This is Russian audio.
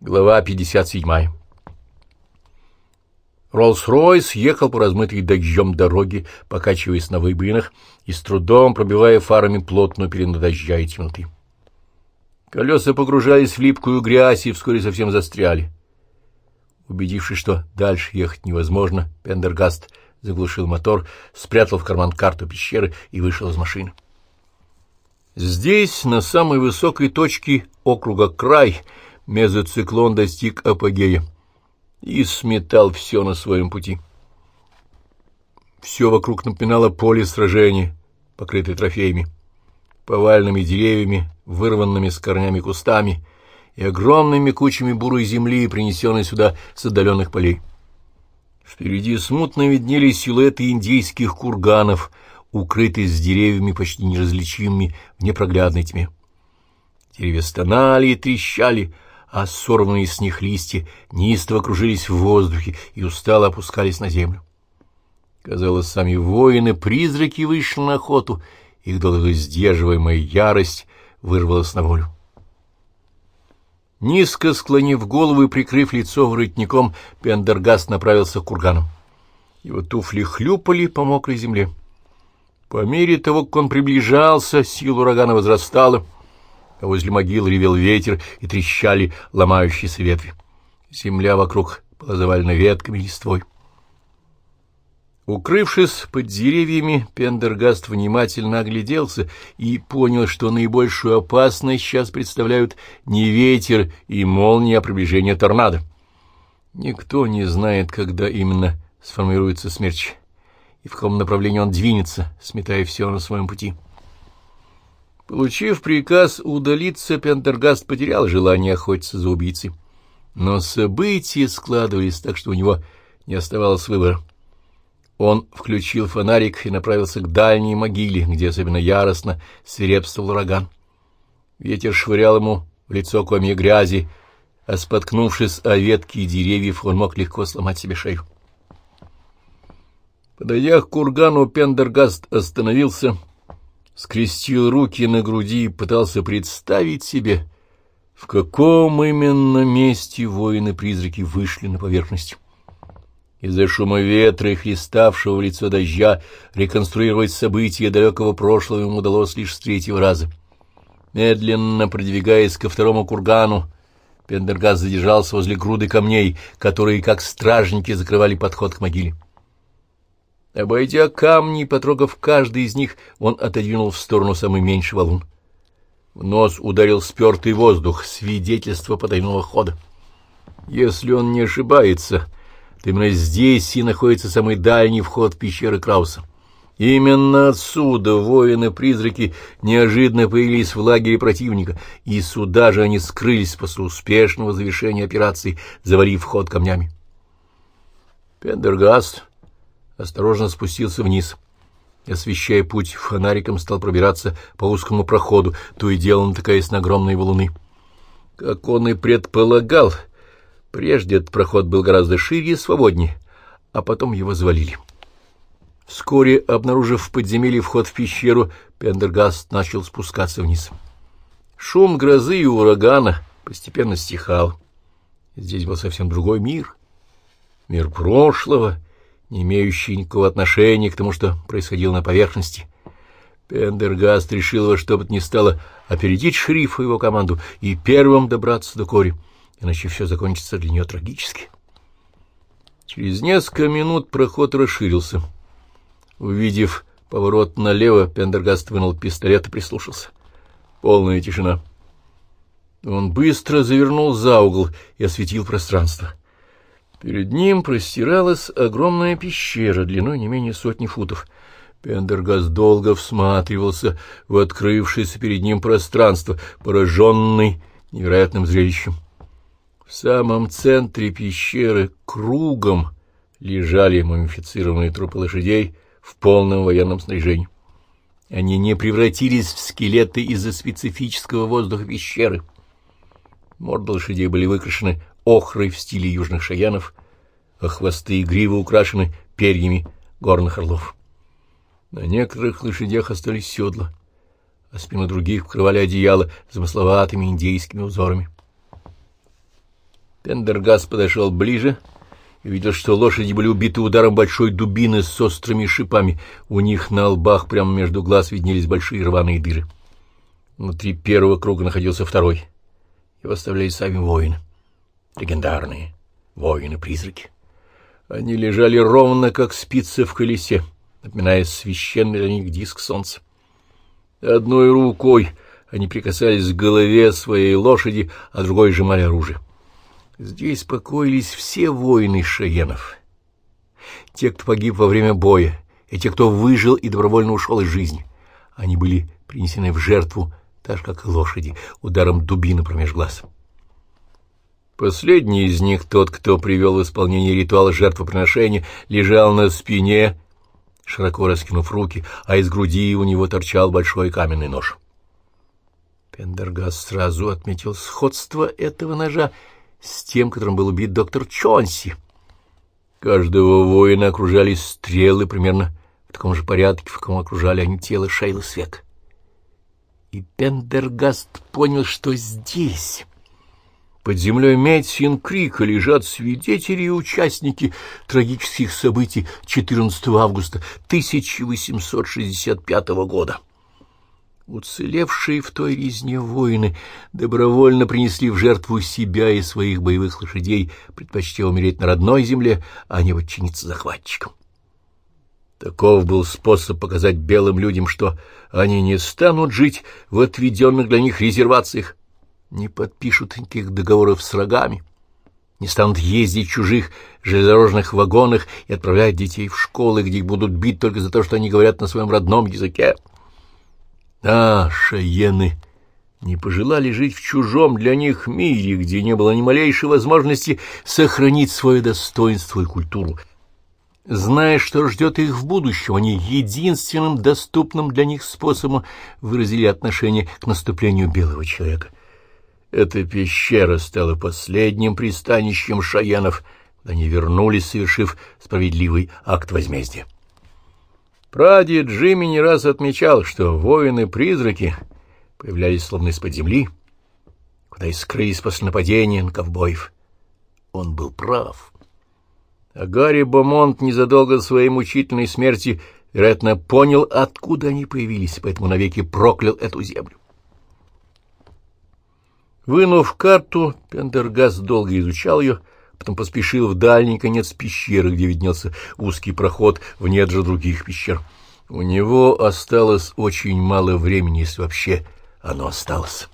Глава 57. Роллс-Ройс ехал по размытой дождем дороге, покачиваясь на выбоинах и с трудом пробивая фарами плотную дождя и темноты. Колеса погружались в липкую грязь и вскоре совсем застряли. Убедившись, что дальше ехать невозможно, Пендергаст заглушил мотор, спрятал в карман карту пещеры и вышел из машины. Здесь, на самой высокой точке округа Край, мезоциклон достиг апогея и сметал все на своем пути. Все вокруг напоминало поле сражения, покрытое трофеями, повальными деревьями, вырванными с корнями кустами и огромными кучами бурой земли, принесенной сюда с отдаленных полей. Впереди смутно виднелись силуэты индейских курганов, укрытые с деревьями почти неразличимыми в непроглядной тьме. Деревья стонали и трещали, а сорванные с них листья неистово кружились в воздухе и устало опускались на землю. Казалось, сами воины-призраки вышли на охоту, их долго сдерживаемая ярость вырвалась на волю. Низко склонив голову и прикрыв лицо воротником, Пендергаст направился к кургану. Его туфли хлюпали по мокрой земле. По мере того, как он приближался, сила урагана возрастала — а возле могил ревел ветер и трещали ломающиеся ветви. Земля вокруг была завалена ветками и листвой. Укрывшись под деревьями, Пендергаст внимательно огляделся и понял, что наибольшую опасность сейчас представляют не ветер и молния, а приближение торнадо. Никто не знает, когда именно сформируется смерч и в каком направлении он двинется, сметая все на своем пути. Получив приказ удалиться, Пендергаст потерял желание охотиться за убийцей. Но события складывались так, что у него не оставалось выбора. Он включил фонарик и направился к дальней могиле, где особенно яростно свирепствовал ураган. Ветер швырял ему в лицо комья грязи, а споткнувшись о ветки и деревьев, он мог легко сломать себе шею. Подойдя к кургану, Пендергаст остановился скрестил руки на груди и пытался представить себе, в каком именно месте воины-призраки вышли на поверхность. Из-за шума ветра и хлеставшего в лицо дождя реконструировать события далекого прошлого ему удалось лишь с третьего раза. Медленно продвигаясь ко второму кургану, Пендергас задержался возле груды камней, которые, как стражники, закрывали подход к могиле. Обойдя камни и потрогав каждый из них, он отодвинул в сторону самый меньший валун. В нос ударил спертый воздух, свидетельство потайного хода. Если он не ошибается, то именно здесь и находится самый дальний вход пещеры Крауса. Именно отсюда воины-призраки неожиданно появились в лагере противника, и сюда же они скрылись после успешного завершения операции, завалив вход камнями. Пендергаст осторожно спустился вниз. Освещая путь фонариком, стал пробираться по узкому проходу, то и дело натыкаясь на огромные валуны. Как он и предполагал, прежде этот проход был гораздо шире и свободнее, а потом его завалили. Вскоре, обнаружив в подземелье вход в пещеру, Пендергаст начал спускаться вниз. Шум грозы и урагана постепенно стихал. Здесь был совсем другой мир. Мир прошлого не имеющий никакого отношения к тому, что происходило на поверхности. Пендергаст решил во что бы то ни стало опередить шерифа и его команду и первым добраться до Кори, иначе все закончится для нее трагически. Через несколько минут проход расширился. Увидев поворот налево, Пендергаст вынул пистолет и прислушался. Полная тишина. Он быстро завернул за угол и осветил пространство. Перед ним простиралась огромная пещера длиной не менее сотни футов. Пендергаст долго всматривался в открывшееся перед ним пространство, пораженный невероятным зрелищем. В самом центре пещеры кругом лежали мумифицированные трупы лошадей в полном военном снаряжении. Они не превратились в скелеты из-за специфического воздуха пещеры. Морды лошадей были выкрашены охрой в стиле южных шаянов, а хвосты и гривы украшены перьями горных орлов. На некоторых лошадях остались седла, а спины других покрывали одеяло замысловатыми индейскими узорами. Пендергаст подошел ближе и видел, что лошади были убиты ударом большой дубины с острыми шипами. У них на лбах прямо между глаз виднелись большие рваные дыры. Внутри первого круга находился второй. Его оставляли сами воины. Легендарные воины-призраки. Они лежали ровно, как спицы в колесе, напоминая священный для них диск солнца. Одной рукой они прикасались к голове своей лошади, а другой сжимали оружие. Здесь покоились все воины шаенов. Те, кто погиб во время боя, и те, кто выжил и добровольно ушел из жизни. Они были принесены в жертву, так же, как и лошади, ударом дубины промеж глаз. Последний из них, тот, кто привел в исполнение ритуала жертвоприношения, лежал на спине, широко раскинув руки, а из груди у него торчал большой каменный нож. Пендергаст сразу отметил сходство этого ножа с тем, которым был убит доктор Чонси. Каждого воина окружали стрелы примерно в таком же порядке, в каком окружали они тело Шейлы Свек. И Пендергаст понял, что здесь, под землей Медсин-Крика, лежат свидетели и участники трагических событий 14 августа 1865 года. Уцелевшие в той резне воины добровольно принесли в жертву себя и своих боевых лошадей, предпочтя умереть на родной земле, а не подчиниться захватчикам. Таков был способ показать белым людям, что они не станут жить в отведенных для них резервациях, не подпишут никаких договоров с врагами, не станут ездить в чужих железнодорожных вагонах и отправлять детей в школы, где их будут бить только за то, что они говорят на своем родном языке. А шаены не пожелали жить в чужом для них мире, где не было ни малейшей возможности сохранить свое достоинство и культуру. Зная, что ждет их в будущем, они единственным доступным для них способом выразили отношение к наступлению белого человека. Эта пещера стала последним пристанищем шаенов, они вернулись, совершив справедливый акт возмездия. Прадед Джимми не раз отмечал, что воины-призраки появлялись словно из-под земли, куда и скрылись после нападения на ковбоев. Он был прав. А Гарри Бомонт незадолго до своей мучительной смерти, вероятно, понял, откуда они появились, поэтому навеки проклял эту землю. Вынув карту, Пендергаст долго изучал ее, потом поспешил в дальний конец пещеры, где виднелся узкий проход в недра других пещер. У него осталось очень мало времени, если вообще оно осталось.